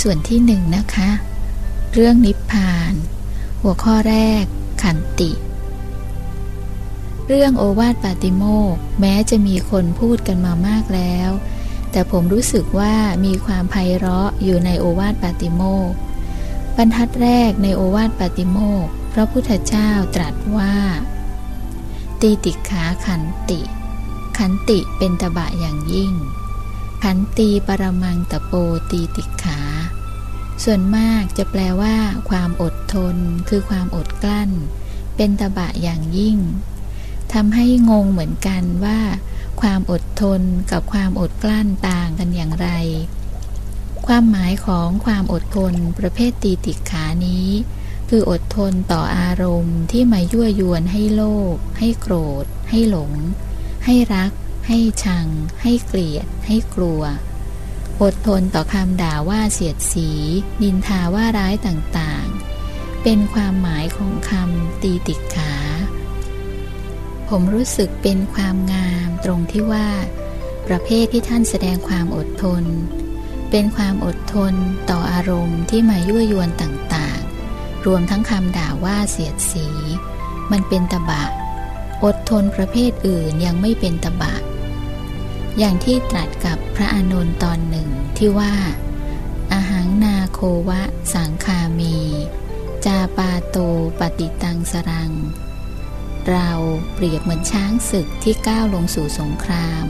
ส่วนที่หนึ่งนะคะ เรื่องนิพพาน หัวข้อแรก ขันติ เรื่องโอวาทปาติโมกแม้จะมีคนพูดกันมามากแล้ว แต่ผมรู้สึกว่ามีความไพเราะอยู่ในโอวาทปาติโมกบรรทัดแรกในโอวาทปาติโมกพระพุทธเจ้าตรัสว่า ตีติขาขันติ ขันติเป็นตบะอย่างยิ่ง ขันตีปรมังตะโปตีติขา ส่วนมากจะแปลว่า ความอดทน คือความอดกลั้น เป็นตบะอย่างยิ่งทำให้งงเหมือนกันว่า ความอดทนกับความอดกลั้นต่างกันอย่างไร ความหมายของความอดทนประเภทตีติขานี้ คืออดทนต่ออารมณ์ที่มายั่วยวนให้โลภให้โกรธ ให้หลง ให้รัก ให้ชัง ให้เกลียด ให้กลัว อดทนต่อคำด่าว่าเสียดสี นินทาว่าร้ายต่างๆ เป็นความหมายของคำตีติขา ผมรู้สึกเป็นความงามตรงที่ว่า ประเภทที่ท่านแสดงความอดทน เป็นความอดทนต่ออารมณ์ที่มายั่วยวนต่างๆ รวมทั้งคำด่าว่าเสียดสี มันเป็นตบะอดทนประเภทอื่นยังไม่เป็นตบะ อย่างที่ตรัสกับพระอานนท์ตอนหนึ่งที่ว่า อาหังนาโควะสังคามี จาปาโตปฏิตังสรัง เราเปรียบเหมือนช้างศึกที่ก้าวลงสู่สงคราม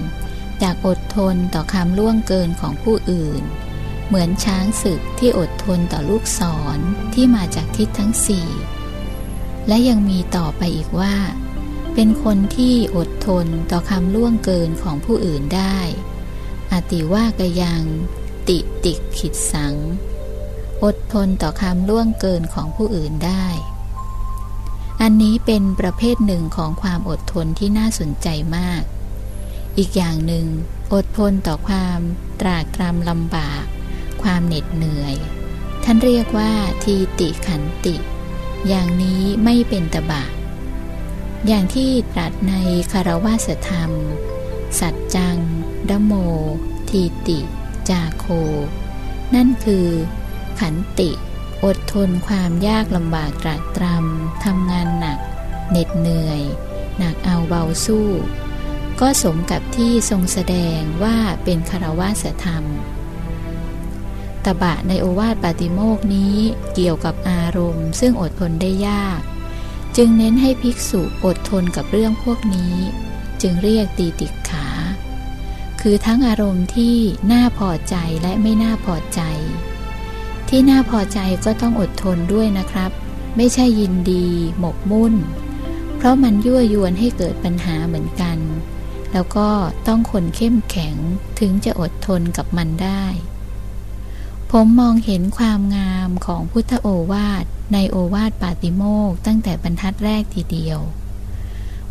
จากอดทนต่อคำล่วงเกินของผู้อื่น เหมือนช้างศึกที่อดทนต่อลูกศรที่มาจากทิศทั้งสี่ และยังมีต่อไปอีกว่า เป็นคนที่อดทนต่อคำล่วงเกินของผู้อื่นได้ อติว่ากยัง ติติขิดสัง อดทนต่อคำล่วงเกินของผู้อื่นได้ อันนี้เป็นประเภทหนึ่งของความอดทนที่น่าสนใจมาก อีกอย่างหนึ่ง อดทนต่อความตรากตรำลำบาก ความเหน็ดเหนื่อย ท่านเรียกว่าทีติขันติ อย่างนี้ไม่เป็นตบะ อย่างที่ตรัสในคารวาสธรรม สัจจังดโม ทีติ จาโค นั่นคือ ขันติ อดทนความยากลำบากตรากตรำทำงานหนัก เหน็ดเหนื่อย หนักเอาเบาสู้ ก็สมกับที่ทรงแสดงว่าเป็นคารวาสธรรมตบะในโอวาทปาติโมกนี้เกี่ยวกับอารมณ์ ซึ่งอดทนได้ยาก จึงเน้นให้ภิกษุอดทนกับเรื่องพวกนี้ จึงเรียกตีติขา คือทั้งอารมณ์ที่น่าพอใจและไม่น่าพอใจ ที่น่าพอใจก็ต้องอดทนด้วยนะครับ ไม่ใช่ยินดี หมกมุ่น เพราะมันยั่วยวนให้เกิดปัญหาเหมือนกัน แล้วก็ต้องคนเข้มแข็งถึงจะอดทนกับมันได้ ผมมองเห็นความงามของพุทธโอวาทในโอวาทปาติโมกตั้งแต่บรรทัดแรกทีเดียว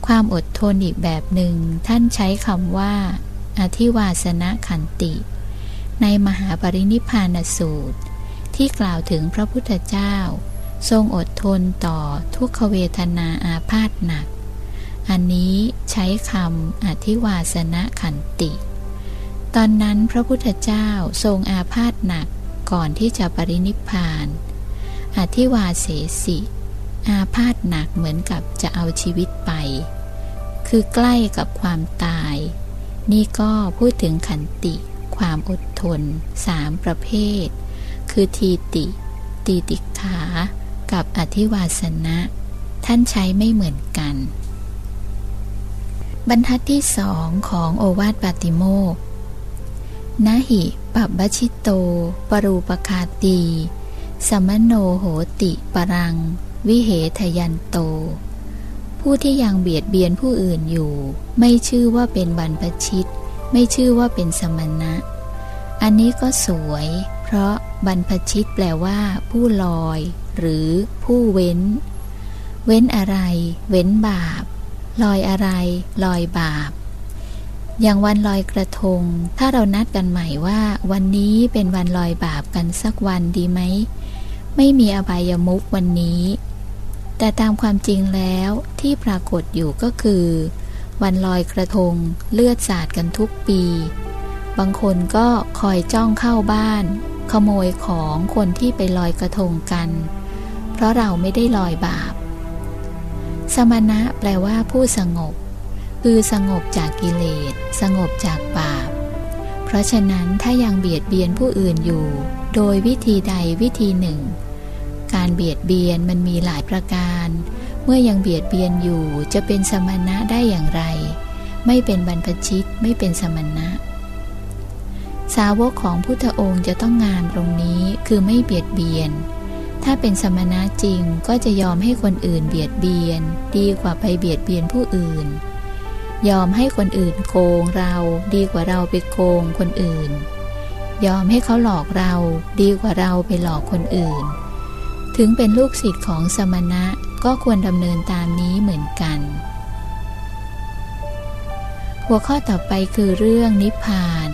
ความอดทนอีกแบบหนึ่งท่านใช้คำว่า อธิวาสนะขันติ ในมหาปรินิพานสูตร ที่กล่าวถึงพระพุทธเจ้า ทรงอดทนต่อทุกขเวทนาอาพาธหนัก อันนี้ใช้คำอธิวาสนะขันติ ตอนนั้นพระพุทธเจ้าทรงอาพาธหนัก ก่อนที่จะปรินิพาน อธิวาเสสิ อาพาธหนักเหมือนกับจะเอาชีวิตไป คือใกล้กับความตาย นี่ก็พูดถึงขันติ ความอดทนสามประเภท คือทีติ ตีติขา กับอธิวาสนะ ท่านใช้ไม่เหมือนกัน บรรทัดที่สองของโอวาทปาติโมกนหิ ปับบชิโต ปรูปคาตี สมโนโหติปรัง วิเหทยันโต ผู้ที่ยังเบียดเบียนผู้อื่นอยู่ ไม่ชื่อว่าเป็นบรรพชิต ไม่ชื่อว่าเป็นสมณะ อันนี้ก็สวย เพราะบรรพชิตแปลว่า ผู้ลอย หรือผู้เว้น เว้นอะไร เว้นบาป ลอยอะไร ลอยบาป อย่างวันลอยกระทง ถ้าเรานัดกันใหม่ว่า วันนี้เป็นวันลอยบาปกันสักวันดีไหม ไม่มีอบายมุกวันนี้ แต่ตามความจริงแล้วที่ปรากฏอยู่ก็คือ วันลอยกระทงเลือดสาดกันทุกปี บางคนก็คอยจ้องเข้าบ้าน ขโมยของคนที่ไปลอยกระทงกัน เพราะเราไม่ได้ลอยบาป สมณะแปลว่าผู้สงบ คือสงบจากกิเลส สงบจากบาป เพราะฉะนั้นถ้ายังเบียดเบียนผู้อื่นอยู่ โดยวิธีใดวิธีหนึ่ง การเบียดเบียนมันมีหลายประการ เมื่อยังเบียดเบียนอยู่จะเป็นสมณะได้อย่างไร ไม่เป็นบรรพชิตไม่เป็นสมณะ สาวกของพุทธองค์จะต้องงานตรงนี้คือไม่เบียดเบียนถ้าเป็นสมณะจริงก็จะยอมให้คนอื่นเบียดเบียน ดีกว่าไปเบียดเบียนผู้อื่น ยอมให้คนอื่นโกงเราดีกว่าเราไปโกงคนอื่น ยอมให้เขาหลอกเราดีกว่าเราไปหลอกคนอื่น ถึงเป็นลูกศิษย์ของสมณะก็ควรดำเนินตามนี้เหมือนกัน หัวข้อต่อไปคือเรื่องนิพพาน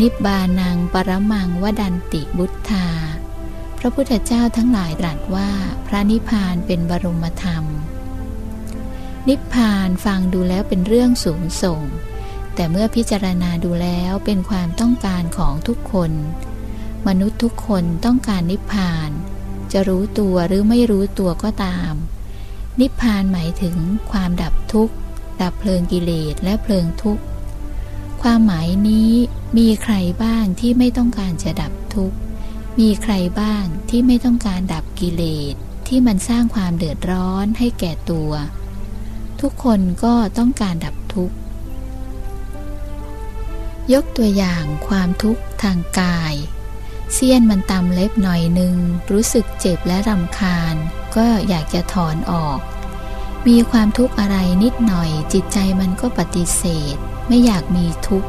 นิบานังปรมังวดันติบุตธา พระพุทธเจ้าทั้งหลายตรัสว่าพระนิพพานเป็นบรมธรรม นิพพานฟังดูแล้วเป็นเรื่องสูงส่ง แต่เมื่อพิจารณาดูแล้วเป็นความต้องการของทุกคน มนุษย์ทุกคนต้องการนิพพาน จะรู้ตัวหรือไม่รู้ตัวก็ตาม นิพพานหมายถึงความดับทุกข์ ดับเพลิงกิเลสและเพลิงทุกข์ ความหมายนี้มีใครบ้างที่ไม่ต้องการจะดับทุกข์ มีใครบ้างที่ไม่ต้องการดับกิเลสที่มันสร้างความเดือดร้อนให้แก่ตัว ทุกคนก็ต้องการดับทุกข์ ยกตัวอย่างความทุกข์ทางกาย เสี้ยนมันตำเล็บหน่อยหนึ่ง รู้สึกเจ็บและรำคาญ ก็อยากจะถอนออก มีความทุกข์อะไรนิดหน่อย จิตใจมันก็ปฏิเสธ ไม่อยากมีทุกข์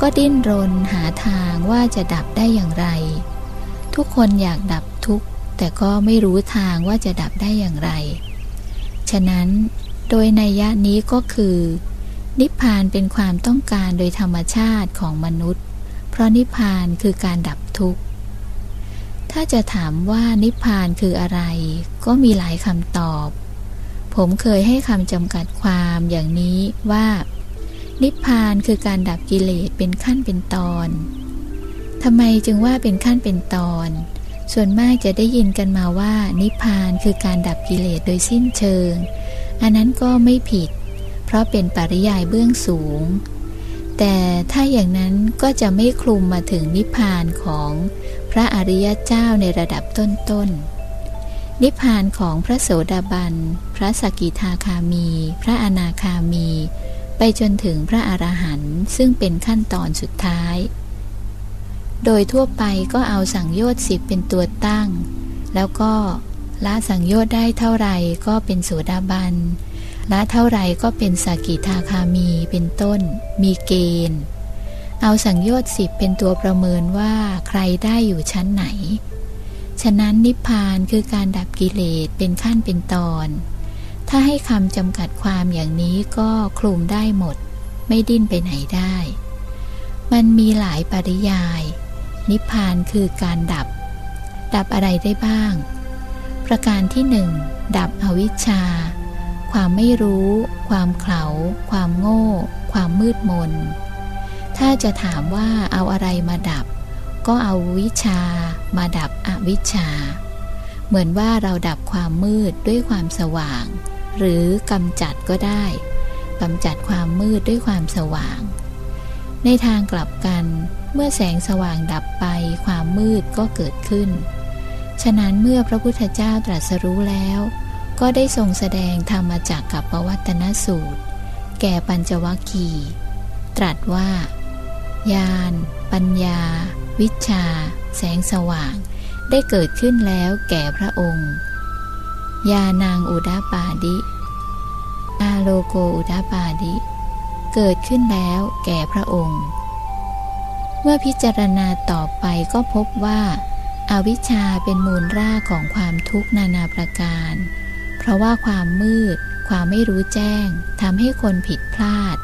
ก็ดิ้นรนหาทางว่าจะดับได้อย่างไร ทุกคนอยากดับทุกข์แต่ก็ไม่รู้ทางว่าจะดับได้อย่างไร ฉะนั้น โดยในยะนี้ก็คือ นิพพานเป็นความต้องการโดยธรรมชาติของมนุษย์ เพราะนิพพานคือการดับทุกข์ ถ้าจะถามว่านิพพานคืออะไร ก็มีหลายคำตอบ ผมเคยให้คำจำกัดความอย่างนี้ว่า นิพพานคือการดับกิเลสเป็นขั้นเป็นตอนทำไมจึงว่าเป็นขั้นเป็นตอน ส่วนมากจะได้ยินกันมาว่านิพพานคือการดับกิเลสโดยสิ้นเชิง อันนั้นก็ไม่ผิด เพราะเป็นปริยายเบื้องสูง แต่ถ้าอย่างนั้นก็จะไม่คลุมมาถึงนิพพานของพระอริยเจ้าในระดับต้นๆนิพพานของพระโสดาบัน พระสกิทาคามี พระอนาคามี ไปจนถึงพระอรหันต์ซึ่งเป็นขั้นตอนสุดท้าย โดยทั่วไปก็เอาสังโยชน์สิบเป็นตัวตั้ง แล้วก็ ละสังโยชน์ได้เท่าไหร่ก็เป็นโสดาบันละเท่าไหร่ก็เป็นสกิทาคามีเป็นต้น มีเกณฑ์ เอาสังโยชน์สิบเป็นตัวประเมินว่าใครได้อยู่ชั้นไหน ฉะนั้นนิพพานคือการดับกิเลสเป็นขั้นเป็นตอน ถ้าให้คำจำกัดความอย่างนี้ก็คลุมได้หมด ไม่ดิ้นไปไหนได้ มันมีหลายปริยาย นิพพานคือการดับ ดับอะไรได้บ้าง ประการที่หนึ่งดับอวิชชา ความไม่รู้ ความเขลาความโง่ ความมืดมน ถ้าจะถามว่าเอาอะไรมาดับ ก็เอาวิชามาดับอวิชชา เหมือนว่าเราดับความมืดด้วยความสว่าง หรือกำจัดก็ได้กำจัดความมืดด้วยความสว่าง ในทางกลับกัน เมื่อแสงสว่างดับไปความมืดก็เกิดขึ้น ฉะนั้นเมื่อพระพุทธเจ้าตรัสรู้แล้ว ก็ได้ทรงแสดงธรรมจักกับปวัตนสูตร แก่ปัญจวัคคีตรัสว่า ญาณปัญญา วิชา แสงสว่าง ได้เกิดขึ้นแล้วแก่พระองค์ยานางอุดาปาดิ อาโลโกอุดาปาดิ เกิดขึ้นแล้วแก่พระองค์ เมื่อพิจารณาต่อไปก็พบว่า อวิชชาเป็นมูลรากของความทุกข์นานาประการ เพราะว่าความมืด ความไม่รู้แจ้งทำให้คนผิดพลาด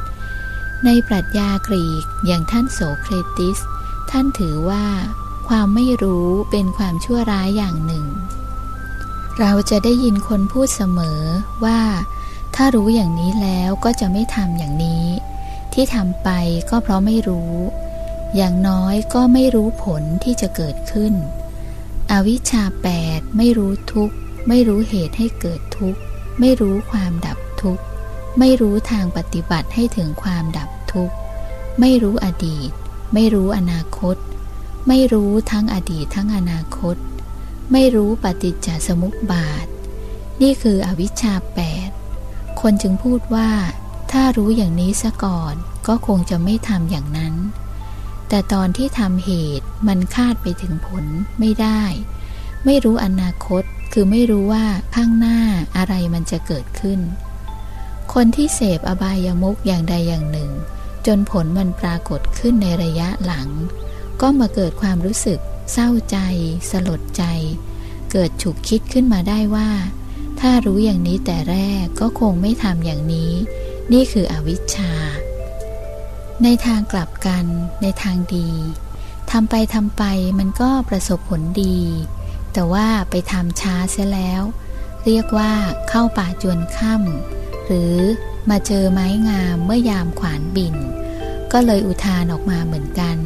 ในปรัชญากรีกอย่างท่านโสเครติส ท่านถือว่า ความไม่รู้เป็นความชั่วร้ายอย่างหนึ่ง เราจะได้ยินคนพูดเสมอว่า ถ้ารู้อย่างนี้แล้วก็จะไม่ทำอย่างนี้ ที่ทำไปก็เพราะไม่รู้ อย่างน้อยก็ไม่รู้ผลที่จะเกิดขึ้น อวิชชาแปดไม่รู้ทุกข์ ไม่รู้เหตุให้เกิดทุกข์ ไม่รู้ความดับทุกข์ ไม่รู้ทางปฏิบัติให้ถึงความดับทุกข์ ไม่รู้อดีต ไม่รู้อนาคต ไม่รู้ทั้งอดีตทั้งอนาคต ไม่รู้ปฏิจจสมุปบาท นี่คืออวิชชาแปดคนจึงพูดว่า ถ้ารู้อย่างนี้ซะก่อน ก็คงจะไม่ทำอย่างนั้น แต่ตอนที่ทำเหตุมันคาดไปถึงผลไม่ได้ ไม่รู้อนาคตคือไม่รู้ว่าข้างหน้าอะไรมันจะเกิดขึ้น คนที่เสพอบายามุกอย่างใดอย่างหนึ่ง จนผลมันปรากฏขึ้นในระยะหลัง ก็มาเกิดความรู้สึก เศร้าใจ สลดใจ เกิดฉุกคิดขึ้นมาได้ว่า ถ้ารู้อย่างนี้แต่แรกก็คงไม่ทำอย่างนี้ นี่คืออวิชชา ในทางกลับกัน ในทางดีทำไปทำไปมันก็ประสบผลดี แต่ว่าไปทำช้าเสียแล้ว เรียกว่าเข้าป่าจวนค่ำหรือมาเจอไม้งามเมื่อยามขวานบิน ก็เลยอุทานออกมาเหมือนกัน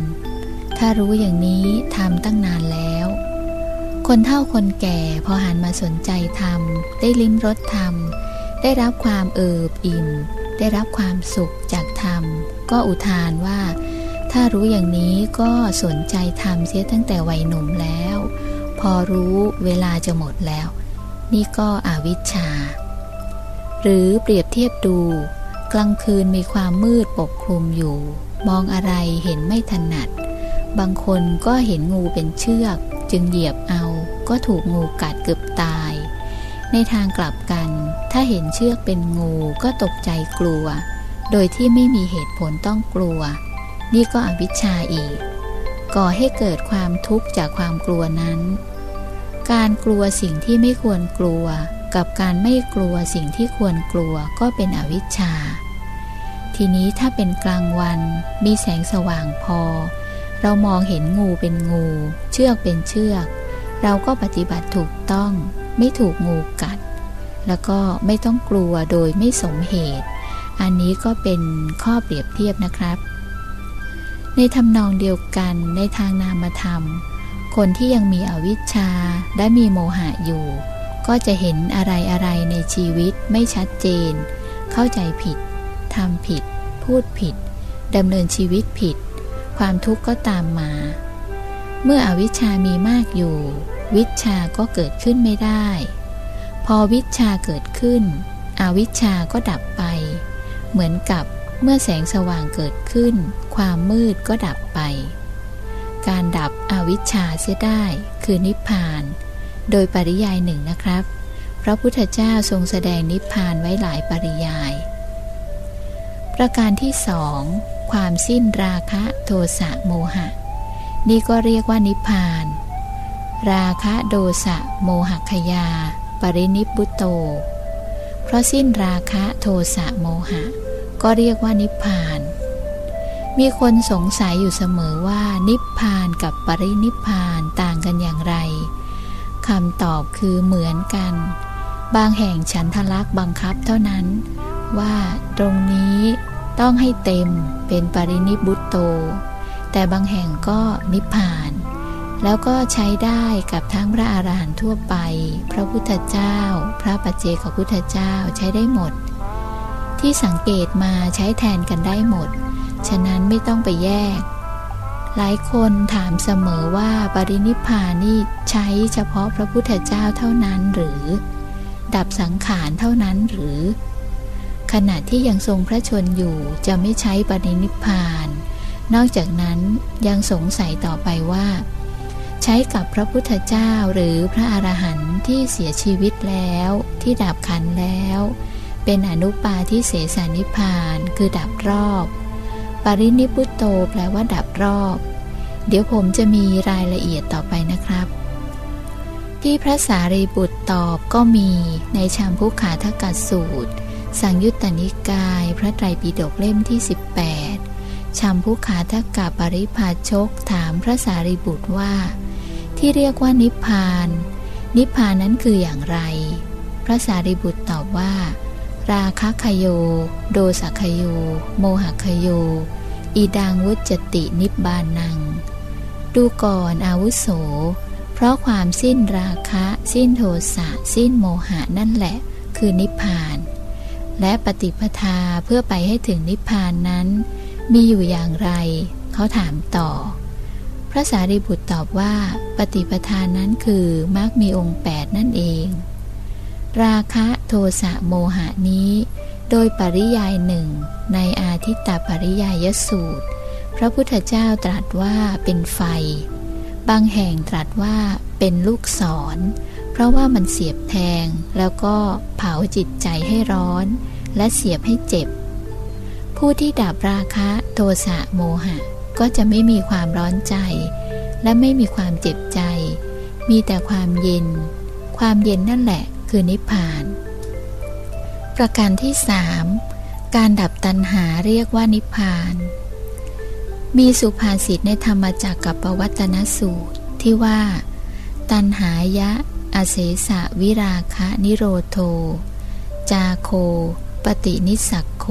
ถ้ารู้อย่างนี้ทำตั้งนานแล้ว คนเฒ่าคนแก่พอหันมาสนใจทำได้ลิ้มรสทำได้รับความเอิบอิ่ม ได้รับความสุขจากธรรม ก็อุทานว่า ถ้ารู้อย่างนี้ก็สนใจธรรมเสียตั้งแต่วัยหนุ่มแล้ว พอรู้เวลาจะหมดแล้ว นี่ก็อวิชชา หรือเปรียบเทียบดู กลางคืนมีความมืดปกคลุมอยู่ มองอะไรเห็นไม่ถนัด บางคนก็เห็นงูเป็นเชือก จึงเหยียบเอาก็ถูกงูกัดเกือบตาย ในทางกลับกัน ถ้าเห็นเชือกเป็นงูก็ตกใจกลัว โดยที่ไม่มีเหตุผลต้องกลัว นี่ก็อวิชชาอีก ก่อให้เกิดความทุกข์จากความกลัวนั้น การกลัวสิ่งที่ไม่ควรกลัว กับการไม่กลัวสิ่งที่ควรกลัวก็เป็นอวิชชา ทีนี้ถ้าเป็นกลางวัน มีแสงสว่างพอ เรามองเห็นงูเป็นงู เชือกเป็นเชือก เราก็ปฏิบัติถูกต้อง ไม่ถูกงูกัด แล้วก็ไม่ต้องกลัวโดยไม่สมเหตุ อันนี้ก็เป็นข้อเปรียบเทียบนะครับ ในทำนองเดียวกันในทางนามธรรม คนที่ยังมีอวิชชาและมีโมหะอยู่ ก็จะเห็นอะไรอะไรในชีวิตไม่ชัดเจน เข้าใจผิดทำผิด พูดผิดดำเนินชีวิตผิด ความทุกข์ก็ตามมา เมื่ออวิชชามีมากอยู่ วิชาก็เกิดขึ้นไม่ได้ พอวิชาเกิดขึ้น อวิชาก็ดับไป เหมือนกับเมื่อแสงสว่างเกิดขึ้น ความมืดก็ดับไป การดับอวิชชาเสียได้คือนิพพาน โดยปริยายหนึ่งนะครับ พระพุทธเจ้าทรงแสดงนิพพานไว้หลายปริยาย ประการที่สองความสิ้นราคะโทสะโมหะ นี่ก็เรียกว่านิพพาน ราคะโดสะโมหคยา ปรินิพุตโต เพราะสิ้นราคะโทสะโมหะ ก็เรียกว่านิพพาน มีคนสงสัยอยู่เสมอว่า นิพพานกับปรินิพพานต่างกันอย่างไรคำตอบคือเหมือนกัน บางแห่งฉันทลักษ์บังคับเท่านั้น ว่าตรงนี้ต้องให้เต็มเป็นปรินิบุตโต แต่บางแห่งก็นิพพาน แล้วก็ใช้ได้กับทั้งพระอาหารหันต์ทั่วไป พระพุทธเจ้า พระปัจเจกพุทธเจ้าใช้ได้หมด ที่สังเกตมาใช้แทนกันได้หมด ฉะนั้นไม่ต้องไปแยก หลายคนถามเสมอว่าปรินิพานี่ใช้เฉพาะพระพุทธเจ้าเท่านั้นหรือ ดับสังขารเท่านั้นหรือ ขณะที่ยังทรงพระชนอยู่จะไม่ใช้ปรินิพาน นอกจากนั้นยังสงสัยต่อไปว่า ใช้กับพระพุทธเจ้าหรือพระอรหันต์ที่เสียชีวิตแล้ว ที่ดับขันแล้ว เป็นอนุปาทิเสสนิพาน คือดับรอบ ปรินิพุตโตแปลว่าดับรอบ เดี๋ยวผมจะมีรายละเอียดต่อไปนะครับ ที่พระสารีบุตรตอบก็มีในชามพุขาทกัดสูตร สังยุตตนิกาย พระไตรปิฎกเล่มที่ 18ชามพุขาทกาปริพาชกถามพระสารีบุตรว่า ที่เรียกว่านิพพาน นิพพานนั้นคืออย่างไร พระสารีบุตรตอบว่า ราคะคโย โดสัคโย โมหคโย อีดังวุจตินิบานัง ดูก่อนอาวุโส เพราะความสิ้นราคะ สิ้นโทสะ สิ้นโมหะนั่นแหละ คือนิพพาน และปฏิปทาเพื่อไปให้ถึงนิพพานนั้น มีอยู่อย่างไร เขาถามต่อ พระสารีบุตรตอบว่า ปฏิปทานนั้นคือมรรคมีองค์แปดนั่นเอง ราคะโทสะโมหะนี้ โดยปริยายหนึ่งในอาทิตตปริยายสูตร พระพุทธเจ้าตรัสว่าเป็นไฟ บางแห่งตรัสว่าเป็นลูกศร เพราะว่ามันเสียบแทงแล้วก็เผาจิตใจให้ร้อน และเสียบให้เจ็บ ผู้ที่ดับราคะโทสะโมหะ ก็จะไม่มีความร้อนใจ และไม่มีความเจ็บใจ มีแต่ความเย็น ความเย็นนั่นแหละ คือนิพพาน ประการที่สามการดับตัณหาเรียกว่านิพพาน มีสุภาษิตในธรรมจักกับปวัตนสูตรที่ว่า ตัณหายะ อเสสะวิราคะนิโรโท จาโค ปฏินิสักโค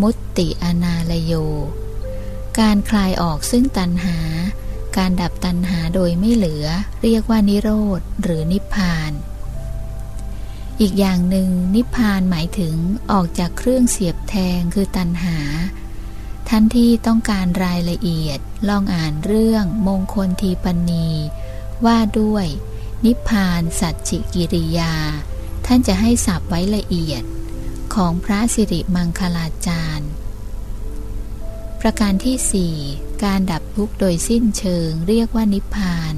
มุตติอนาลโย การคลายออกซึ่งตัณหา การดับตัณหาโดยไม่เหลือ เรียกว่านิโรธหรือนิพพาน อีกอย่างหนึ่งนิพพานหมายถึงออกจากเครื่องเสียบแทงคือตัณหา ท่านที่ต้องการรายละเอียดลองอ่านเรื่องมงคลทีปณีว่าด้วย นิพพานสัจจิกิริยา ท่านจะให้สับไว้ละเอียดของพระสิริมังคลาจารย์ ประการที่สี่การดับทุกข์โดยสิ้นเชิงเรียกว่านิพพาน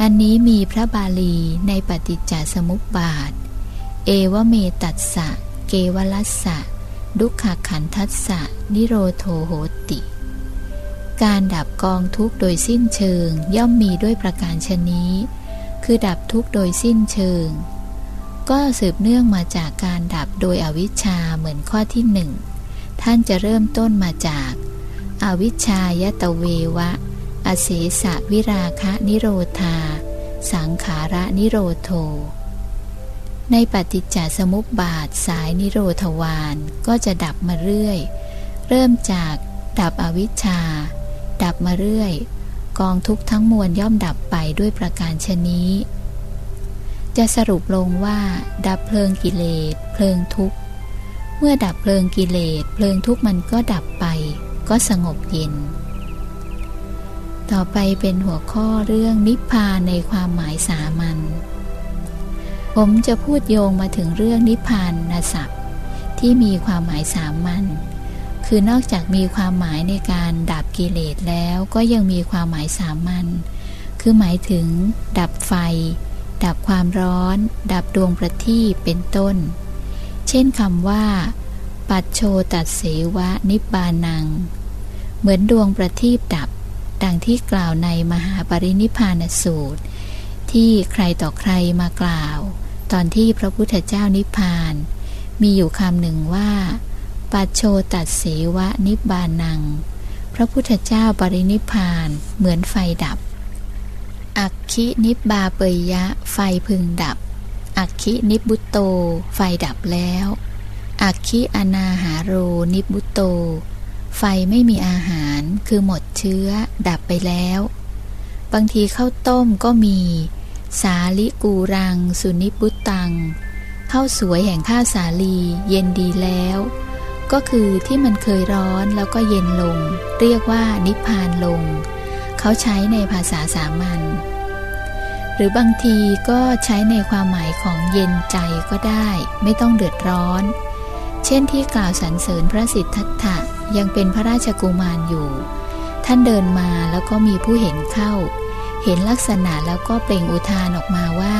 อันนี้มีพระบาลีในปฏิจจสมุปบาท เอวเมตัสสะ เกวลัสสะ ดุขขันทัสสะ นิโรโทโหติ การดับกองทุกโดยสิ้นเชิงย่อมมีด้วยประการชนี้ คือดับทุกโดยสิ้นเชิง ก็สืบเนื่องมาจากการดับโดยอวิชชาเหมือนข้อที่หนึ่ง ท่านจะเริ่มต้นมาจาก อวิชชายตเววะ อเสสะวิราคะนิโรธา สังขาระนิโรโท ในปฏิจจสมุปบาทสายนิโรธวานก็จะดับมาเรื่อย เริ่มจากดับอวิชชา ดับมาเรื่อย กองทุกทั้งมวลย่อมดับไปด้วยประการชนี้ จะสรุปลงว่า ดับเพลิงกิเลสเพลิงทุกข์เมื่อดับเพลิงกิเลสเพลิงทุกข์มันก็ดับไป ก็สงบเย็น ต่อไปเป็นหัวข้อเรื่องนิพพานในความหมายสามัญ ผมจะพูดโยงมาถึงเรื่องนิพพานนศัพท์ที่มีความหมายสามัญคือนอกจากมีความหมายในการดับกิเลสแล้วก็ยังมีความหมายสามัญคือหมายถึง ดับไฟ ดับความร้อน ดับดวงประทีปเป็นต้น เช่นคำว่า ปัจโชตัดเสวะนิบานัง เหมือนดวงประทีปดับ ดังที่กล่าวในมหาปรินิพานสูตร ที่ใครต่อใครมากล่าว ตอนที่พระพุทธเจ้านิพพาน มีอยู่คำหนึ่งว่าปัจโชตัดเสวะนิบานัง พระพุทธเจ้าปรินิพพานเหมือนไฟดับ อักคินิบาเปยยะ ไฟพึงดับ อักคินิบุตโต ไฟดับแล้ว อักคิอนาหาโรนิบุตโต ไฟไม่มีอาหารคือหมดเชื้อดับไปแล้ว บางทีข้าวต้มก็มี สาลิกูรัง สุนิปุตตังข้าวสวยแห่งข้าวสาลี เย็นดีแล้ว ก็คือที่มันเคยร้อนแล้วก็เย็นลง เรียกว่านิพพานลง เขาใช้ในภาษาสามัญหรือบางทีก็ใช้ในความหมายของเย็นใจก็ได้ ไม่ต้องเดือดร้อน เช่นที่กล่าวสรรเสริญพระสิทธัตถะยังเป็นพระราชกุมารอยู่ ท่านเดินมาแล้วก็มีผู้เห็นเข้า เห็นลักษณะแล้วก็เปล่งอุทานออกมาว่า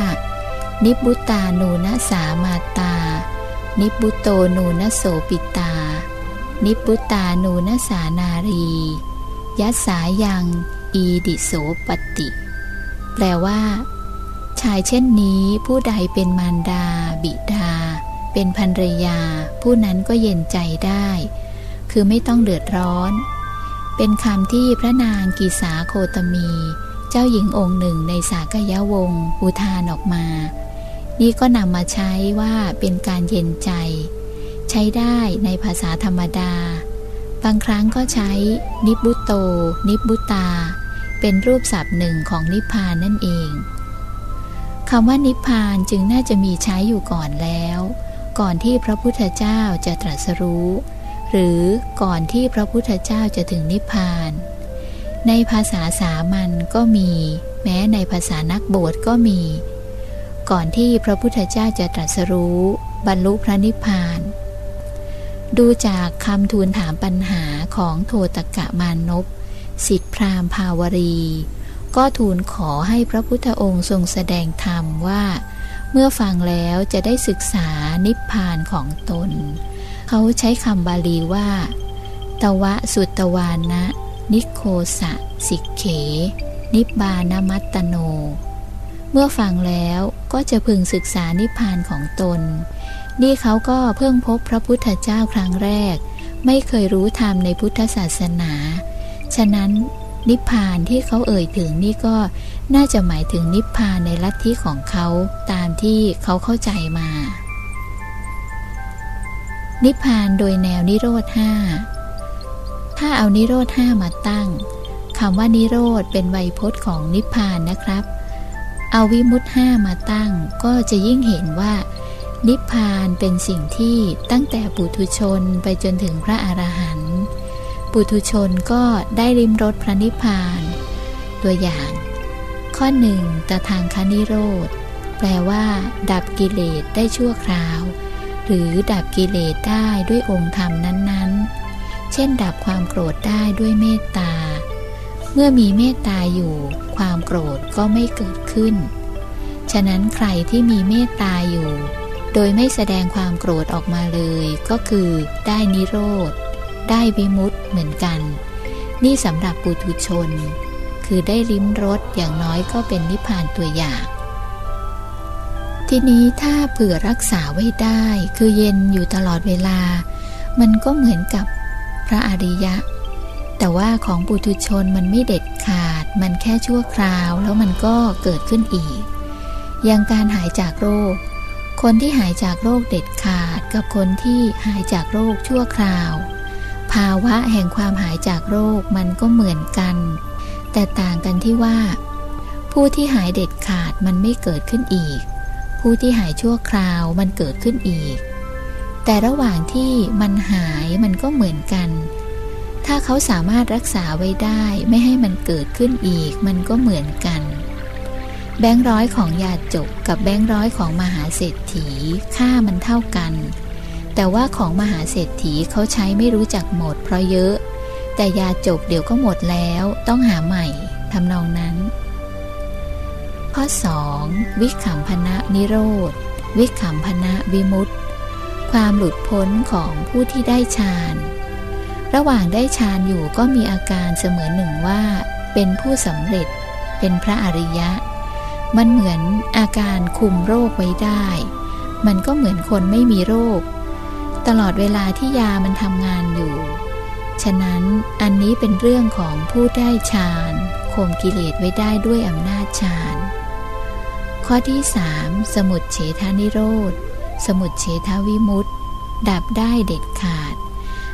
นิพพุตานูนสามาตา นิพพุโตนูนโสปิตา นิบุตานูนสานารียัสสายังอีทิโสปติ แปลว่า ชายเช่นนี้ผู้ใดเป็นมารดา บิดา เป็นภรรยา ผู้นั้นก็เย็นใจได้ คือไม่ต้องเดือดร้อน เป็นคำที่พระนางกีสาโคตมี เจ้าหญิงองค์หนึ่งในสากยวงศ์อุทานออกมา นี่ก็นำมาใช้ว่าเป็นการเย็นใจ ใช้ได้ในภาษาธรรมดา บางครั้งก็ใช้ นิบุตโต นิบุตา เป็นรูปศัพท์หนึ่งของนิพพานนั่นเองคำว่านิพพานจึงน่าจะมีใช้อยู่ก่อนแล้ว ก่อนที่พระพุทธเจ้าจะตรัสรู้ หรือก่อนที่พระพุทธเจ้าจะถึงนิพพาน ในภาษาสามัญก็มี แม้ในภาษานักบวชก็มี ก่อนที่พระพุทธเจ้าจะตรัสรู้ บรรลุพระนิพพาน ดูจากคำทูลถามปัญหาของโทตกะมานพสิทธิพรามภาวรี ก็ทูลขอให้พระพุทธองค์ทรงแสดงธรรมว่า เมื่อฟังแล้วจะได้ศึกษานิพพานของตน เขาใช้คำบาลีว่า ตวะสุตวานะ นิโคสะสิกเข นิบานมัตตโน เมื่อฟังแล้วก็จะพึงศึกษานิพพานของตน นี่เขาก็เพิ่งพบพระพุทธเจ้าครั้งแรก ไม่เคยรู้ธรรมในพุทธศาสนา ฉะนั้นนิพพานที่เขาเอ่ยถึงนี่ก็น่าจะหมายถึงนิพพานในลัทธิของเขาตามที่เขาเข้าใจมา นิพพานโดยแนวนิโรธห้า ถ้าเอานิโรธห้ามาตั้งคำว่านิโรธเป็นไวยพจน์ของนิพพานนะครับ เอาวิมุตห้ามาตั้ง ก็จะยิ่งเห็นว่า นิพพานเป็นสิ่งที่ตั้งแต่ปุถุชนไปจนถึงพระอรหันต์ปุถุชนก็ได้ริมรถพระนิพพาน ตัวอย่าง ข้อหนึ่งตทางคนิโรธ แปลว่า ดับกิเลสได้ชั่วคราว หรือดับกิเลสได้ด้วยองค์ธรรมนั้นๆ เช่นดับความโกรธได้ด้วยเมตตา เมื่อมีเมตตาอยู่ ความโกรธก็ไม่เกิดขึ้น ฉะนั้นใครที่มีเมตตาอยู่ โดยไม่แสดงความโกรธออกมาเลยก็คือได้นิโรธ ได้วิมุตต์เหมือนกัน นี่สำหรับปุถุชน คือได้ลิ้มรสอย่างน้อยก็เป็นนิพพานตัวอย่างทีนี้ถ้าเผื่อรักษาไว้ได้คือเย็นอยู่ตลอดเวลา มันก็เหมือนกับ ระอริยะ แต่ว่าของปุถุชนมันไม่เด็ดขาด มันแค่ชั่วคราวแล้วมันก็เกิดขึ้นอีก อย่างการหายจากโรค คนที่หายจากโรคเด็ดขาดกับคนที่หายจากโรคชั่วคราว ภาวะแห่งความหายจากโรคมันก็เหมือนกัน แต่ต่างกันที่ว่า ผู้ที่หายเด็ดขาดมันไม่เกิดขึ้นอีก ผู้ที่หายชั่วคราวมันเกิดขึ้นอีก แต่ระหว่างที่มันหายมันก็เหมือนกัน ถ้าเขาสามารถรักษาไว้ได้ไม่ให้มันเกิดขึ้นอีกมันก็เหมือนกัน แบงค์ร้อยของยาจกกับแบงค์ร้อยของมหาเศรษฐีค่ามันเท่ากัน แต่ว่าของมหาเศรษฐีเขาใช้ไม่รู้จักหมดเพราะเยอะ แต่ยาจบเดี๋ยวก็หมดแล้วต้องหาใหม่ทำนองนั้น ข้อ 2. วิขำพนะนิโรธ วิขำพนะวิมุตต ความหลุดพ้นของผู้ที่ได้ฌาน ระหว่างได้ฌานอยู่ก็มีอาการเสมือนหนึ่งว่า เป็นผู้สำเร็จ เป็นพระอริยะ มันเหมือนอาการคุมโรคไว้ได้ มันก็เหมือนคนไม่มีโรค ตลอดเวลาที่ยามันทำงานอยู่ ฉะนั้นอันนี้เป็นเรื่องของผู้ได้ฌานข่มกิเลสไว้ได้ด้วยอำนาจฌาน ข้อที่สามสมุดเฉทานิโรธ สมุดเฉทาวิมุตต์ดับได้เด็ดขาด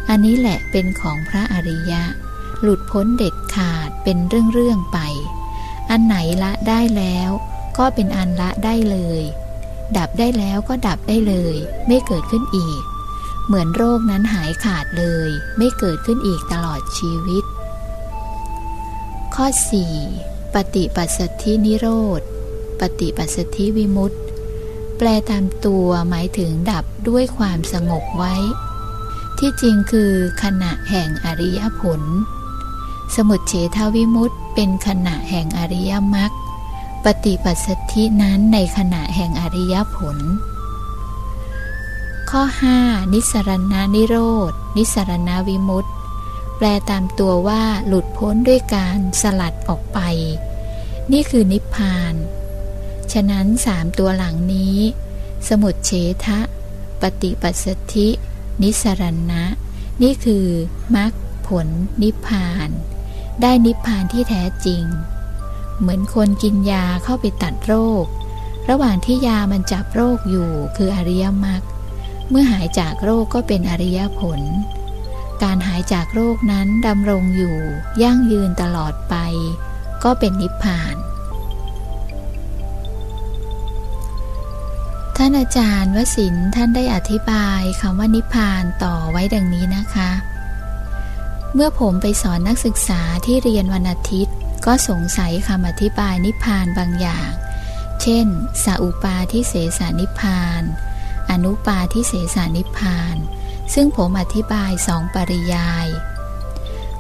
อันนี้แหละเป็นของพระอริยะ หลุดพ้นเด็ดขาดเป็นเรื่องๆไป อันไหนละได้แล้ว ก็เป็นอันละได้เลย ดับได้แล้วก็ดับได้เลย ไม่เกิดขึ้นอีก เหมือนโรคนั้นหายขาดเลย ไม่เกิดขึ้นอีกตลอดชีวิต ข้อ 4. ปฏิปัสสธินิโรธ ปฏิปัสสธิวิมุตต์ แปลตามตัวหมายถึงดับด้วยความสงบไว้ ที่จริงคือขณะแห่งอริยผล สมุดเฉทวิมุตเป็นขณะแห่งอริยมรรคปฏิปัสสธินั้นในขณะแห่งอริยผล ข้อ 5. นิสรณานิโรธนิสรณาวิมุตแปลตามตัวว่าหลุดพ้นด้วยการสลัดออกไป นี่คือนิพพาน ฉะนั้นสามตัวหลังนี้ สมุดเฉทะ ปฏิปัสสธิ นิสรณะ นี่คือมรรคผลนิพพาน ได้นิพพานที่แท้จริง เหมือนคนกินยาเข้าไปตัดโรค ระหว่างที่ยามันจับโรคอยู่คืออริยมรรคเมื่อหายจากโรคก็เป็นอริยผล การหายจากโรคนั้นดำรงอยู่ยั่งยืนตลอดไป ก็เป็นนิพพาน ท่านอาจารย์วสินท่านได้อธิบายคำว่านิพพานต่อไว้ดังนี้นะคะ เมื่อผมไปสอนนักศึกษาที่เรียนวันอาทิตย์ ก็สงสัยคำอธิบายนิพพานบางอย่าง เช่นสาอุปาทิเสสานิพพาน อนุปาทิเสสานิพพาน ซึ่งผมอธิบายสองปริยาย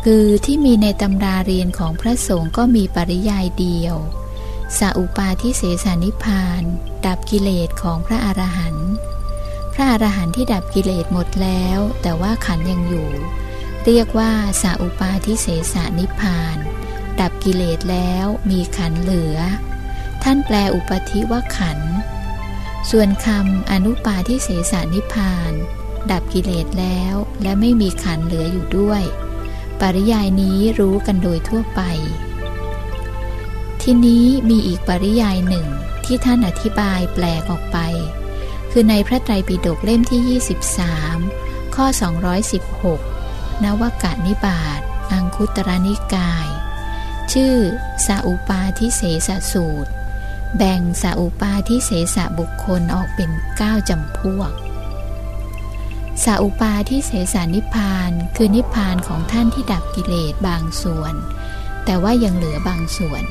คือที่มีในตำราเรียนของพระสงฆ์ก็มีปริยายเดียว สอุปาทิเสสานิพาน ดับกิเลสของพระอรหันต์พระอรหันต์ที่ดับกิเลสหมดแล้ว แต่ว่าขันยังอยู่ เรียกว่าสาอุปาทิเสสานิพาน ดับกิเลสแล้วมีขันเหลือ ท่านแปลอุปธิว่าขัน ส่วนคำอนุปาทิเสสานิพาน ดับกิเลสแล้วและไม่มีขันเหลืออยู่ด้วย ปริยายนี้รู้กันโดยทั่วไป ที่นี้มีอีกปริยายหนึ่งที่ท่านอธิบายแปลกออกไป คือในพระไตรปิฎกเล่มที่ 23 ข้อ 216 นวกะนิบาตอังคุตรนิกาย ชื่อสาอุปาทิเสสสูตร แบ่งสาอุปาทิเสสบุคคลออกเป็น 9 จำพวกสาอุปาที่เสสานิพาน คือนิพานของท่านที่ดับกิเลสบางส่วน แต่ว่ายังเหลือบางส่วน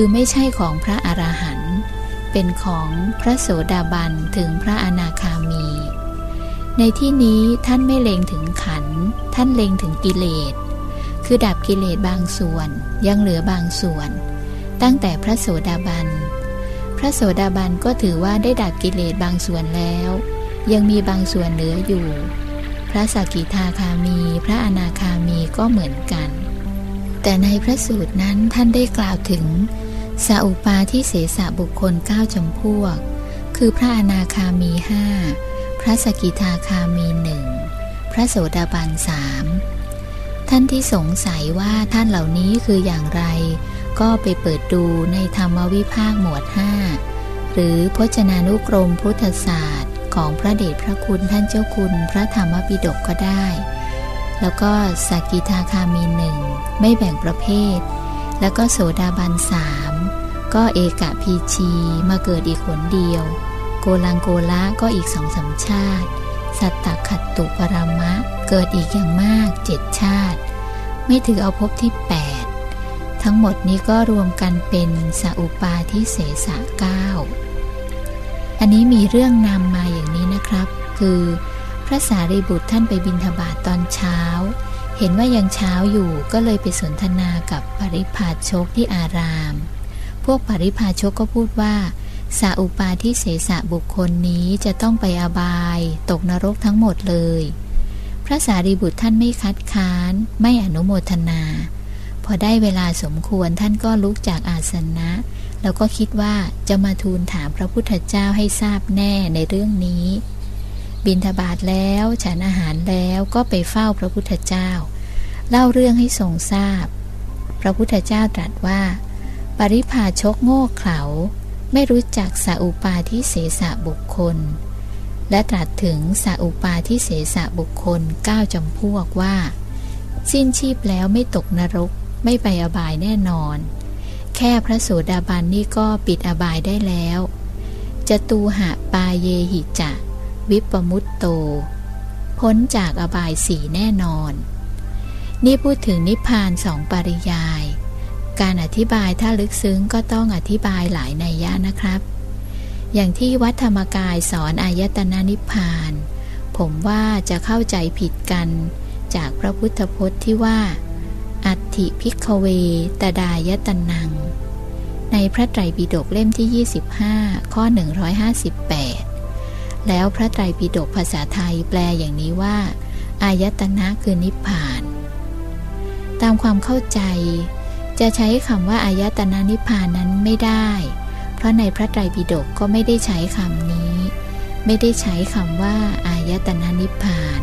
คือไม่ใช่ของพระอรหันต์เป็นของพระโสดาบันถึงพระอนาคามี ในที่นี้ท่านไม่เล็งถึงขัน ท่านเล็งถึงกิเลส คือดับกิเลสบางส่วนยังเหลือบางส่วน ตั้งแต่พระโสดาบัน พระโสดาบันก็ถือว่าได้ดับกิเลสบางส่วนแล้ว ยังมีบางส่วนเหลืออยู่ พระสกิทาคามี พระอนาคามีก็เหมือนกันแต่ในพระสูตรนั้นท่านได้กล่าวถึง สาอุปาที่เสสะบุคคลเก้าจำพวก คือพระอนาคามีห้าพระสกิทาคามีหนึ่งพระโสดาบันสามท่านที่สงสัยว่าท่านเหล่านี้คืออย่างไร ก็ไปเปิดดูในธรรมวิภาคหมวดห้าหรือพจนานุกรมพุทธศาสตร์ ของพระเดชพระคุณท่านเจ้าคุณพระธรรมปิฎกก็ได้ แล้วก็สกิทาคามีหนึ่งไม่แบ่งประเภท แล้วก็โสดาบันสามก็เอกะพีชีมาเกิดอีกขนเดียว โกลังโกละก็อีกสองสาชาติ สัตตขัตตุปรมะเกิดอีกอย่างมากเจ็ดชาติ ไม่ถือเอาพบที่ 8 ทั้งหมดนี้ก็รวมกันเป็นสัอุปาทิเสสะเก้าอันนี้มีเรื่องนำมาอย่างนี้นะครับ คือ พระสารีบุตรท่านไปบินทบาทตอนเช้า เห็นว่ายังเช้าอยู่ก็เลยไปสนทนากับปริพาชกที่อาราม พวกปริพาชกก็พูดว่าสาอุปาที่เสสะบุคคลนี้จะต้องไปอบาย ตกนรกทั้งหมดเลย พระสารีบุตรท่านไม่คัดค้าน ไม่อนุโมทนา พอได้เวลาสมควรท่านก็ลุกจากอาสนะ แล้วก็คิดว่าจะมาทูลถามพระพุทธเจ้าให้ทราบแน่ในเรื่องนี้ บินทบาทแล้วฉันอาหารแล้วก็ไปเฝ้าพระพุทธเจ้า เล่าเรื่องให้ทรงทราบ พระพุทธเจ้าตรัสว่า ปริพาชกโง่เขลาไม่รู้จักสาอุปาทิเสสะบุคคล และตรัสถึงสาอุปาทิเสสะบุคคลเก้าจำพวกว่า สิ้นชีพแล้วไม่ตกนรกไม่ไปอบายแน่นอน แค่พระโสดาบันนี่ก็ปิดอบายได้แล้ว จะตูหะปาเยหิจะ วิปมุตโต พ้นจากอบายสีแน่นอน นี่พูดถึงนิพพานสองปริยาย การอธิบายถ้าลึกซึ้งก็ต้องอธิบายหลายนัยยะนะครับ อย่างที่วัดธรรมกายสอนอายตนะนิพพาน ผมว่าจะเข้าใจผิดกันจากพระพุทธพจน์ที่ว่า อัติพิกเวตดายตนัง ในพระไตรปิฎกเล่มที่ 25 ข้อ 158 แล้วพระไตรปิฎกภาษาไทยแปลอย่างนี้ว่า อายตนะคือนิพพาน ตามความเข้าใจ จะใช้คำว่าอายตนะนิพพานนั้นไม่ได้ เพราะในพระไตรปิฎกก็ไม่ได้ใช้คำนี้ ไม่ได้ใช้คำว่า อายตนะนิพพาน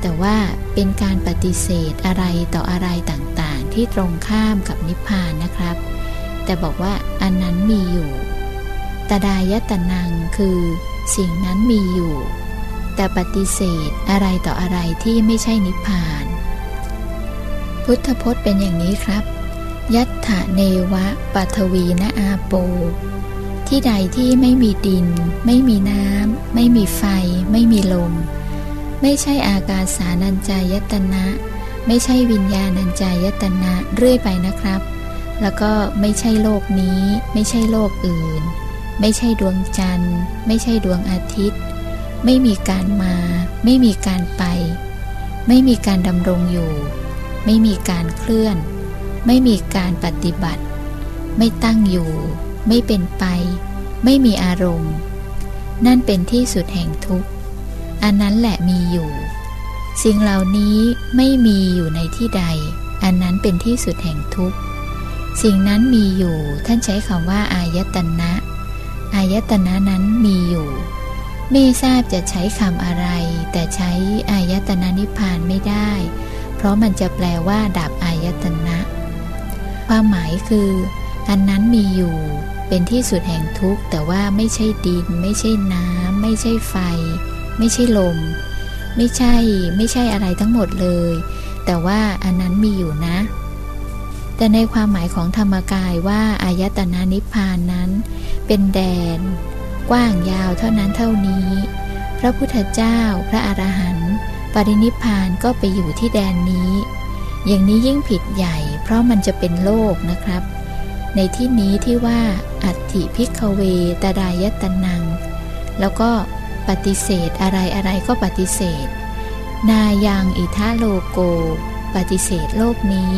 แต่ว่าเป็นการปฏิเสธอะไรต่ออะไรต่างๆ ที่ตรงข้ามกับนิพพานนะครับ แต่บอกว่าอันนั้นมีอยู่ตดายตนังคือ สิ่งนั้นมีอยู่ แต่ปฏิเสธอะไรต่ออะไรที่ไม่ใช่นิพพาน พุทธพจน์เป็นอย่างนี้ครับ ยัตถะเนวะปัทวีนะอาโป ที่ใดที่ไม่มีดิน ไม่มีน้ำ ไม่มีไฟ ไม่มีลม ไม่ใช่อากาสานัญจายตนะ ไม่ใช่วิญญาณัญจายตนะเรื่อยไปนะครับ แล้วก็ไม่ใช่โลกนี้ ไม่ใช่โลกอื่น ไม่ใช่ดวงจันทร์ ไม่ใช่ดวงอาทิตย์ ไม่มีการมา ไม่มีการไป ไม่มีการดำรงอยู่ ไม่มีการเคลื่อน ไม่มีการปฏิบัติ ไม่ตั้งอยู่ ไม่เป็นไป ไม่มีอารมณ์ นั่นเป็นที่สุดแห่งทุกข์ อันนั้นแหละมีอยู่ สิ่งเหล่านี้ไม่มีอยู่ในที่ใด อันนั้นเป็นที่สุดแห่งทุกข์ สิ่งนั้นมีอยู่ท่านใช้คำว่าอายตนะ อายตนะนั้นมีอยู่ ไม่ทราบจะใช้คำอะไร แต่ใช้อายตนะนิพพานไม่ได้ เพราะมันจะแปลว่า ดับอายตนะ ความหมายคือ อันนั้นมีอยู่ เป็นที่สุดแห่งทุกข์ แต่ว่าไม่ใช่ดิน ไม่ใช่น้ำไม่ใช่ไฟ ไม่ใช่ลม ไม่ใช่ ไม่ใช่อะไรทั้งหมดเลย แต่ว่าอันนั้นมีอยู่นะ แต่ในความหมายของธรรมกายว่าอายตนะนิพพานนั้น เป็นแดน กว้างยาวเท่านั้นเท่านี้ พระพุทธเจ้า พระอรหันต์ปรินิพพานก็ไปอยู่ที่แดนนี้ อย่างนี้ยิ่งผิดใหญ่ เพราะมันจะเป็นโลกนะครับ ในที่นี้ที่ว่า อัติพิกเวตดายตนัง แล้วก็ปฏิเสธอะไรอะไรก็ปฏิเสธ นายังอิทาโลโก ปฏิเสธโลกนี้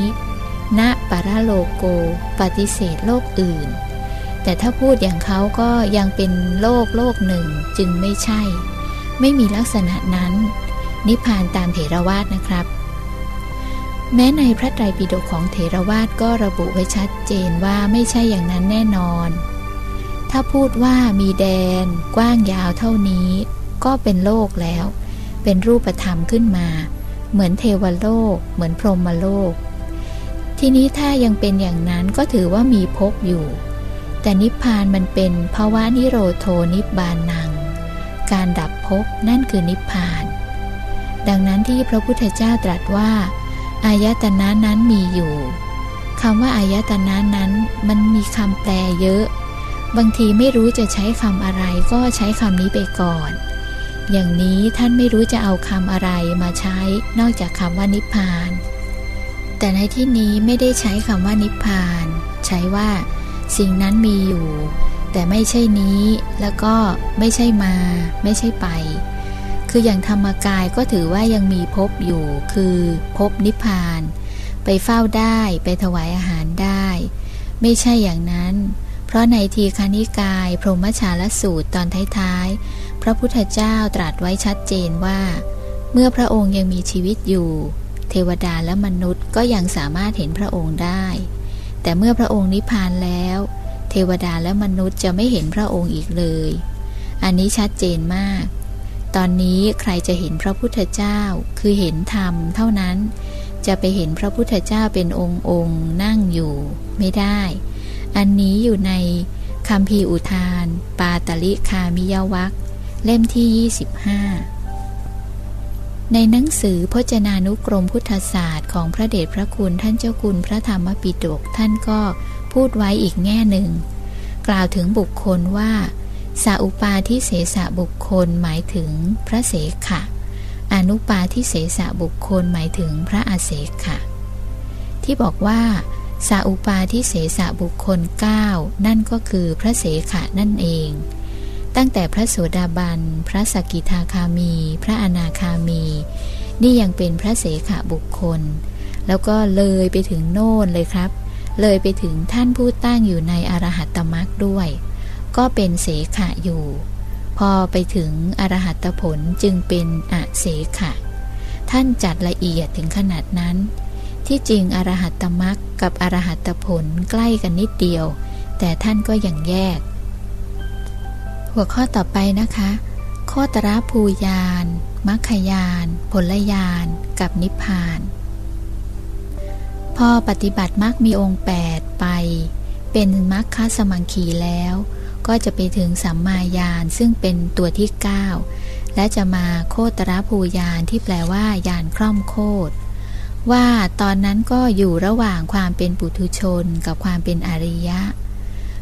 ณปรโลโก ปฏิเสธโลกอื่น แต่ถ้าพูดอย่างเขาก็ยังเป็นโลกโลกหนึ่งจึงไม่ใช่ ไม่มีลักษณะนั้น นิพพานตามเถรวาทนะครับ แม้ในพระไตรปิฎกของเถรวาทก็ระบุไว้ชัดเจนว่าไม่ใช่อย่างนั้นแน่นอน ถ้าพูดว่ามีแดน กว้างยาวเท่านี้ ก็เป็นโลกแล้ว เป็นรูปธรรมขึ้นมา เหมือนเทวโลก เหมือนพรหมโลก ทีนี้ถ้ายังเป็นอย่างนั้นก็ถือว่ามีภพอยู่ แต่นิพพานมันเป็นภาวะนิโรโทนิบานัง การดับภพนั่นคือนิพพาน ดังนั้นที่พระพุทธเจ้าตรัสว่า อายตนะนั้นมีอยู่คำว่าอายตนะนั้นมันมีคำแปลเยอะ บางทีไม่รู้จะใช้คำอะไรก็ใช้คำนี้ไปก่อน อย่างนี้ท่านไม่รู้จะเอาคำอะไรมาใช้นอกจากคำว่านิพพาน แต่ในที่นี้ไม่ได้ใช้คำว่านิพพาน ใช้ว่า สิ่งนั้นมีอยู่ แต่ไม่ใช่นี้แล้วก็ไม่ใช่มา ไม่ใช่ไป คืออย่างธรรมกายก็ถือว่ายังมีภพอยู่ คือภพนิพพาน ไปเฝ้าได้ไปถวายอาหารได้ ไม่ใช่อย่างนั้น เพราะในทีคานิกาย พรหมชาลสูตรตอนท้ายๆ พระพุทธเจ้าตรัสไว้ชัดเจนว่า เมื่อพระองค์ยังมีชีวิตอยู่ เทวดาและมนุษย์ก็ยังสามารถเห็นพระองค์ได้ แต่เมื่อพระองค์นิพพานแล้ว เทวดาและมนุษย์จะไม่เห็นพระองค์อีกเลย อันนี้ชัดเจนมาก ตอนนี้ใครจะเห็นพระพุทธเจ้า คือเห็นธรรมเท่านั้น จะไปเห็นพระพุทธเจ้าเป็นองค์องค์นั่งอยู่ ไม่ได้ อันนี้อยู่ในคำพีอุทาน ปาตลิคามิยวัคเล่มที่ 25 ในหนังสือพจนานุกรมพุทธศาสตร์ของพระเดชพระคุณท่านเจ้าคุณพระธรรมปิฎกท่านก็พูดไว้อีกแง่หนึ่ง กล่าวถึงบุคคลว่าสาอุปาทิเสสะบุคคลหมายถึงพระเสขะ อนุปาทิเสสะบุคคลหมายถึงพระอาเสขะ ที่บอกว่าสาอุปาทิเสสะบุคคล 9 นั่นก็คือพระเสขะนั่นเอง ตั้งแต่พระโสดาบัน พระสกิทาคามี พระอนาคามี นี่ยังเป็นพระเสขบุคคล แล้วก็เลยไปถึงโน่นเลยครับ เลยไปถึงท่านผู้ตั้งอยู่ในอรหัตตมรักด้วย ก็เป็นเสขะอยู่ พอไปถึงอรหัตผลจึงเป็นอะเสขะ ท่านจัดละเอียดถึงขนาดนั้น ที่จริงอรหัตตมรักกับอรหัตผลใกล้กันนิดเดียว แต่ท่านก็ยังแยก หัวข้อต่อไปนะคะ โคตรภูยานมัคคยาน ผลยาน กับนิพพาน พอปฏิบัติมัคมีองค์ 8 ไป เป็นมัคคสมังคีแล้ว ก็จะไปถึงสัมมาญาณซึ่งเป็นตัวที่ 9 และจะมาโคตรภูยานที่แปลว่ายานคล่อมโคตรว่าตอนนั้นก็อยู่ระหว่างความเป็นปุถุชนกับความเป็นอริยะ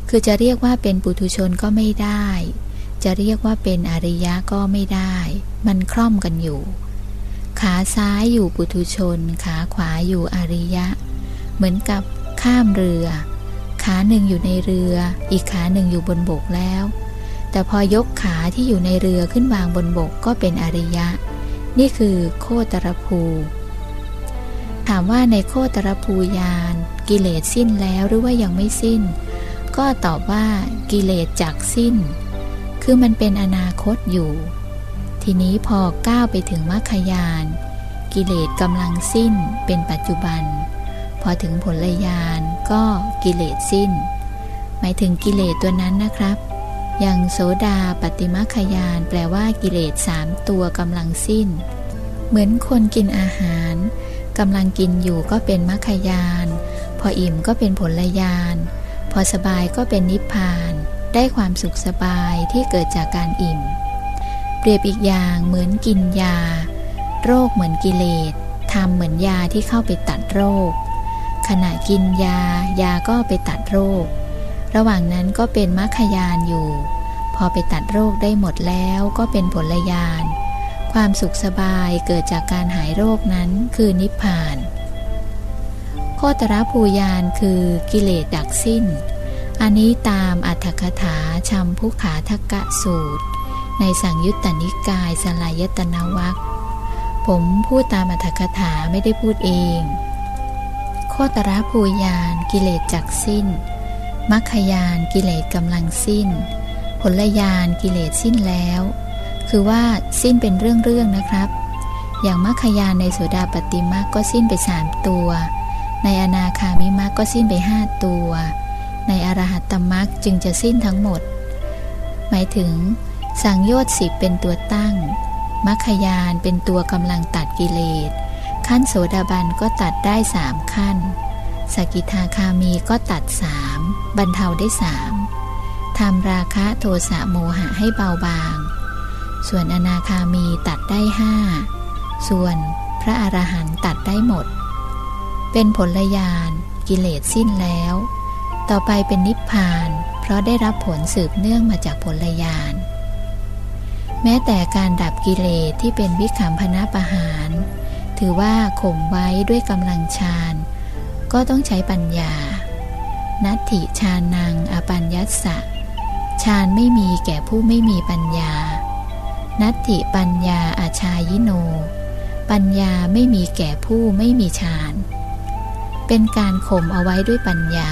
คือจะเรียกว่าเป็นปุถุชนก็ไม่ได้ จะเรียกว่าเป็นอริยะก็ไม่ได้ มันคล่อมกันอยู่ ขาซ้ายอยู่ปุถุชน ขาขวาอยู่อริยะ เหมือนกับข้ามเรือ ขาหนึ่งอยู่ในเรือ อีกขาหนึ่งอยู่บนบกแล้ว แต่พอยกขาที่อยู่ในเรือขึ้นวางบนบกก็เป็นอริยะ นี่คือโคตรภู ถามว่าในโคตรภูยานกิเลสสิ้นแล้วหรือว่ายังไม่สิ้น ก็ตอบว่ากิเลสจักสิ้น คือมันเป็นอนาคตอยู่ ทีนี้พอก้าวไปถึงมรรคยาน กิเลสกำลังสิ้นเป็นปัจจุบัน พอถึงผลยานก็กิเลสสิ้น หมายถึงกิเลสตัวนั้นนะครับ อย่างโสดาปฏิมาคยานแปลว่ากิเลสสามตัวกำลังสิ้น เหมือนคนกินอาหารกำลังกินอยู่ก็เป็นมัคคยาน พออิ่มก็เป็นผลยาน พอสบายก็เป็นนิพพาน ได้ความสุขสบายที่เกิดจากการอิ่ม เปรียบอีกอย่างเหมือนกินยา โรคเหมือนกิเลสทำเหมือนยาที่เข้าไปตัดโรค ขณะกินยา ยาก็ไปตัดโรค ระหว่างนั้นก็เป็นมัคคยานอยู่ พอไปตัดโรคได้หมดแล้วก็เป็นผลยาน ความสุขสบายเกิดจากการหายโรคนั้นคือนิพพาน โคตรภูยานคือกิเลสดักสิ้น อันนี้ตามอัตถคถาชัมพุขาทกะสูตร ในสังยุตตนิกายสลายตนาวัคผมพูดตามอัตถคถาไม่ได้พูดเอง โคตรภูยานกิเลสจักสิ้น มัคคยานกิเลสกำลังสิ้น ผลยานกิเลสสิ้นแล้ว คือว่าสิ้นเป็นเรื่องๆนะครับ อย่างมัคคยานในโสดาปฏิมาก็สิ้นไปสามตัว ในอนาคามิมักก็สิ้นไปห้าตัว ในอรหัตตมรักจึงจะสิ้นทั้งหมด หมายถึง สังโยชน์สิบเป็นตัวตั้งมัคคยานเป็นตัวกำลังตัดกิเลส ขั้นโสดาบันก็ตัดได้สามขั้น สกิทาคามีก็ตัดสามบรรเทาได้สามทำราคะโทสะโมหะให้เบาบาง ส่วนอนาคามีตัดได้ห้าส่วนพระอรหันต์ตัดได้หมด เป็นผลยานกิเลสสิ้นแล้ว ต่อไปเป็นนิพพาน เพราะได้รับผลสืบเนื่องมาจากผลยานแม้แต่การดับกิเลสที่เป็นวิขำพนะประหาร ถือว่าข่มไว้ด้วยกำลังฌาน ก็ต้องใช้ปัญญา นัตถิฌานังอปัญญัสสะฌานไม่มีแก่ผู้ไม่มีปัญญา นัตถิปัญญาอาชายิโน ปัญญาไม่มีแก่ผู้ไม่มีฌาน เป็นการข่มเอาไว้ด้วยปัญญา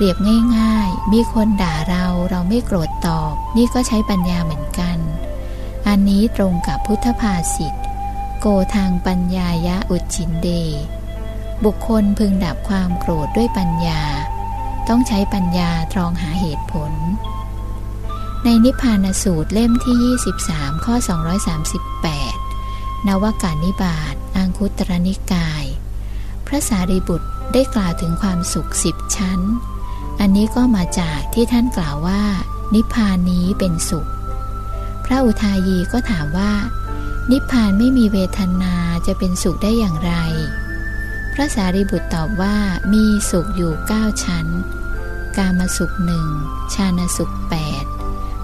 เปรียบง่ายๆ มีคนด่าเราเราไม่โกรธตอบ นี่ก็ใช้ปัญญาเหมือนกัน อันนี้ตรงกับพุทธภาษิต โกทางปัญญายะอุจินเด บุคคลพึงดับความโกรธด้วยปัญญา ต้องใช้ปัญญาตรองหาเหตุผล ในนิพพานสูตรเล่มที่ 23 ข้อ 238 นวากานิบาตอังคุตรนิกาย พระสารีบุตรได้กล่าวถึงความสุขสิบชั้น อันนี้ก็มาจากที่ท่านกล่าวว่า นิพพานนี้เป็นสุข พระอุทายีก็ถามว่า นิพพานไม่มีเวทนาจะเป็นสุขได้อย่างไร พระสารีบุตรตอบว่ามีสุขอยู่เก้าชั้น กามสุขหนึ่งชาณสุขแปด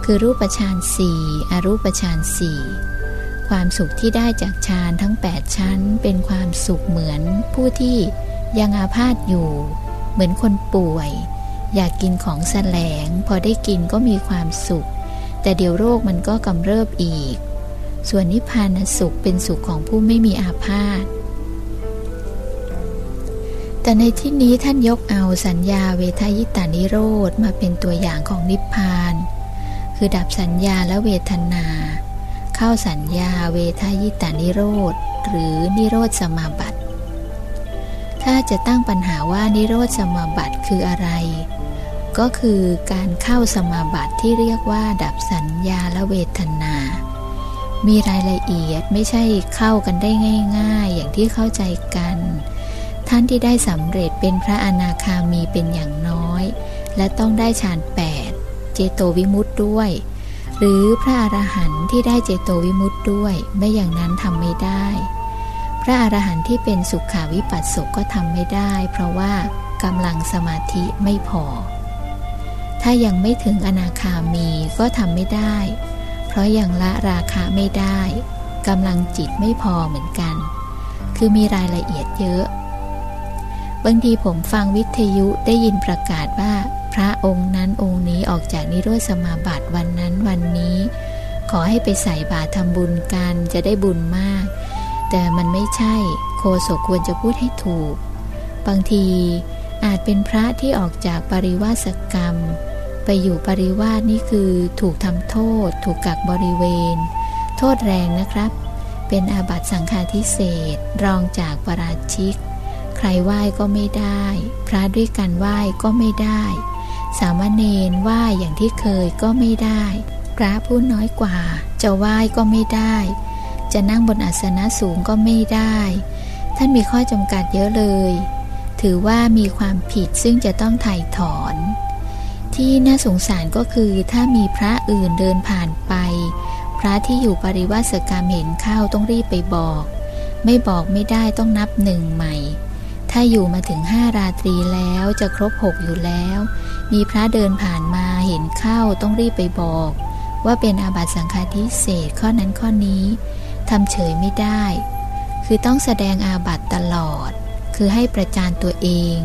คือรูปฌานสี่อรูปฌานสี่ความสุขที่ได้จากฌานทั้ง 8 ชั้น เป็นความสุขเหมือนผู้ที่ยังอาพาธอยู่ เหมือนคนป่วย อยากกินของแสลง พอได้กินก็มีความสุข แต่เดี๋ยวโรคมันก็กำเริบอีก ส่วนนิพพานสุขเป็นสุขของผู้ไม่มีอาพาธแต่ในที่นี้ท่านยกเอาสัญญาเวทายตานิโรธมาเป็นตัวอย่างของนิพพาน คือดับสัญญาและเวทนา เข้าสัญญาเวทายิตานิโรธหรือนิโรธสมาบัติ ถ้าจะตั้งปัญหาว่านิโรธสมาบัติคืออะไร ก็คือการเข้าสมาบัติที่เรียกว่า ดับสัญญาและเวทนา มีรายละเอียดไม่ใช่เข้ากันได้ง่าย ๆ อย่างที่เข้าใจกัน ท่านที่ได้สำเร็จเป็นพระอนาคามีเป็นอย่างน้อย และต้องได้ฌานแปดเจโตวิมุตต์ด้วย หรือพระอรหันต์ที่ได้เจโตวิมุตต์ด้วย ไม่อย่างนั้นทำไม่ได้ พระอรหันต์ที่เป็นสุขาวิปัสสกก็ทำไม่ได้ เพราะว่ากำลังสมาธิไม่พอ ถ้ายังไม่ถึงอนาคามีก็ทำไม่ได้ เพราะยังละราคะไม่ได้กำลังจิตไม่พอเหมือนกัน คือมีรายละเอียดเยอะ บางทีผมฟังวิทยุได้ยินประกาศว่า พระองค์นั้นองค์นี้ออกจากนิโรธสมาบัติวันนั้นวันนี้ ขอให้ไปใส่บาตรทำบุญกันจะได้บุญมาก แต่มันไม่ใช่ โคศกควรจะพูดให้ถูก บางทีอาจเป็นพระที่ออกจากปริวาสกรรม ไปอยู่ปริวาสนี่คือถูกทำโทษ ถูกกักบริเวณ โทษแรงนะครับ เป็นอาบัติสังฆาทิเศษรองจากปราชิก ใครไหว้ก็ไม่ได้ พระด้วยกันไหว้ก็ไม่ได้ สามเณรไหว้อย่างที่เคยก็ไม่ได้ พระผู้น้อยกว่า จะไหว้ก็ไม่ได้ จะนั่งบนอาสนะสูงก็ไม่ได้ ท่านมีข้อจำกัดเยอะเลย ถือว่ามีความผิดซึ่งจะต้องไถ่ถอน ที่น่าสงสารก็คือถ้ามีพระอื่นเดินผ่านไป พระที่อยู่ปริวาสกรรมเห็นเข้าต้องรีบไปบอก ไม่บอกไม่ได้ต้องนับหนึ่งใหม่ ถ้าอยู่มาถึงห้าราตรีแล้วจะครบหกอยู่แล้ว มีพระเดินผ่านมาเห็นเข้าต้องรีบไปบอก ว่าเป็นอาบัติสังฆาทิเศษข้อนั้นข้อนี้ทำเฉยไม่ได้ คือต้องแสดงอาบัติตลอด คือให้ประจานตัวเอง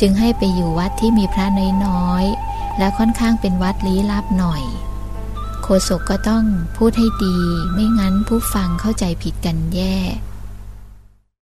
จึงให้ไปอยู่วัดที่มีพระน้อยๆ และค่อนข้างเป็นวัดลี้ลับหน่อย โคศกก็ต้องพูดให้ดี ไม่งั้นผู้ฟังเข้าใจผิดกันแย่